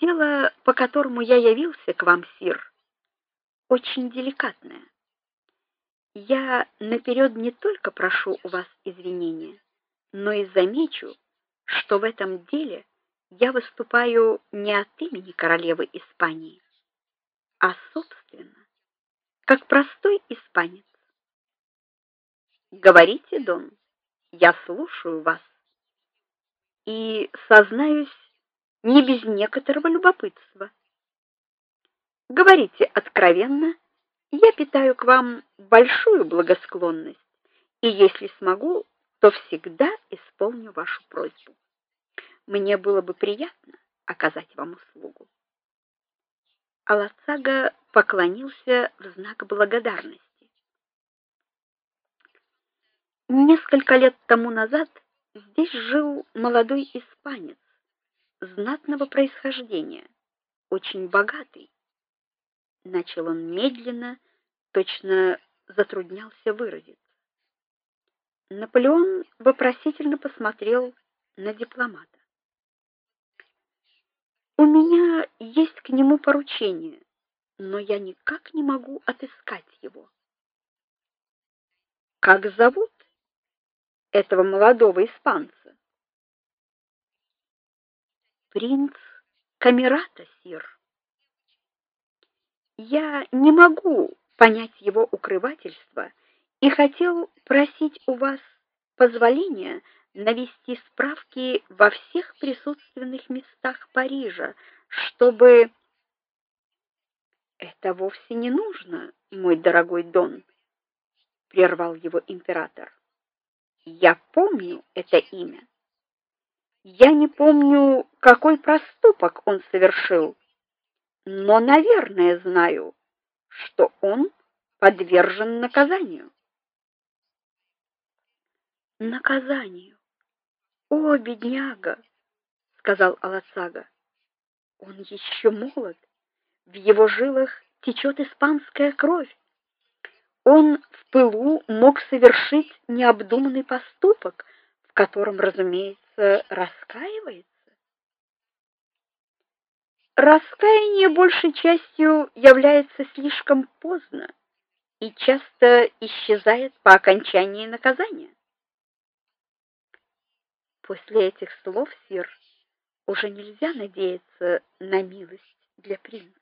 Дело, по которому я явился к вам, сир, очень деликатное. Я наперед не только прошу у вас извинения, но и замечу, что в этом деле я выступаю не от имени королевы Испании, а собственно, как простой испанец. Говорите, Дон, я слушаю вас. И сознаюсь, не без некоторого любопытства. Говорите откровенно, я питаю к вам большую благосклонность, и если смогу, то всегда исполню вашу просьбу. Мне было бы приятно оказать вам услугу. Алацага поклонился в знак благодарности. Несколько лет тому назад здесь жил молодой испанец знатного происхождения, очень богатый. Начал он медленно, точно затруднялся выразиться. Наполеон вопросительно посмотрел на дипломата. У меня есть к нему поручение, но я никак не могу отыскать его. Как зовут этого молодого испанца? Принц Камерата, сир. Я не могу понять его укрывательство и хотел просить у вас позволения навести справки во всех присутственных местах Парижа, чтобы Это вовсе не нужно, мой дорогой Дон, прервал его император. Я помню это имя. Я не помню, какой проступок он совершил, но, наверное, знаю, что он подвержен наказанию. Наказанию. О, бедняга, сказал Алацага. Он еще молод, в его жилах течет испанская кровь он в пылу мог совершить необдуманный поступок, котором, разумеется, раскаивается. Раскаяние большей частью является слишком поздно и часто исчезает по окончании наказания. После этих слов, сир, уже нельзя надеяться на милость для принца.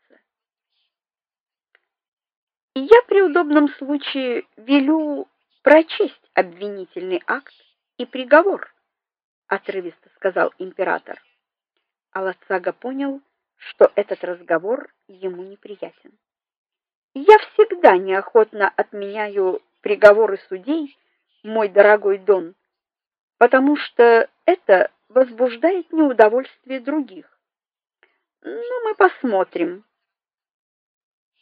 Я при удобном случае велю прочесть обвинительный акт и приговор, отрывисто сказал император. Алацага понял, что этот разговор ему неприятен. Я всегда неохотно отменяю приговоры судей, мой дорогой Дон, потому что это возбуждает неудовольствие других. Ну мы посмотрим.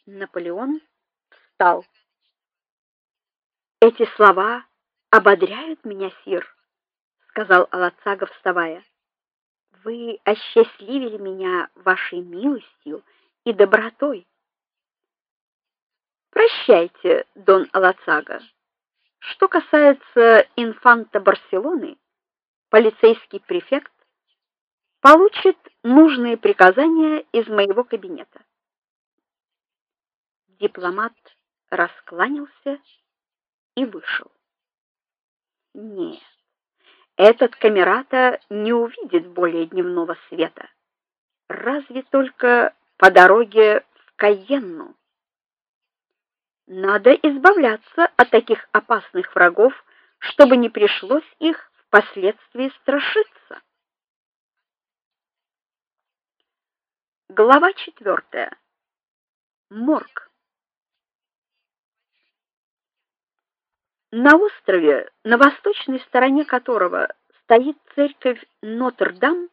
Наполеон встал. Эти слова ободряют меня, сир, сказал Алацага, вставая. Вы осчастливили меня вашей милостью и добротой. Прощайте, Дон Алацага. Что касается инфанта Барселоны, полицейский префект получит нужные приказания из моего кабинета. Дипломат раскланялся и вышел. Нет. Этот камерата не увидит более дневного света. Разве только по дороге в Кайенну. Надо избавляться от таких опасных врагов, чтобы не пришлось их впоследствии страшиться. Глава четвертая. Морг. На острове, на восточной стороне которого стоит церковь Нотр-Дам,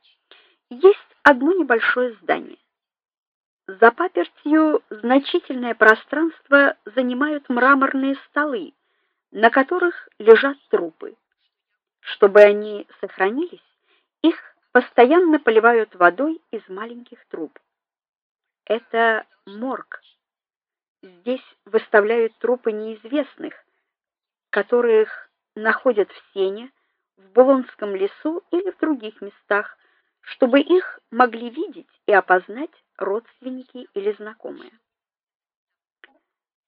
есть одно небольшое здание. За папертью значительное пространство занимают мраморные столы, на которых лежат трупы. Чтобы они сохранились, их постоянно поливают водой из маленьких труб. Это морг. Здесь выставляют трупы неизвестных, которых находят в сене, в Булонском лесу или в других местах, чтобы их могли видеть и опознать родственники или знакомые.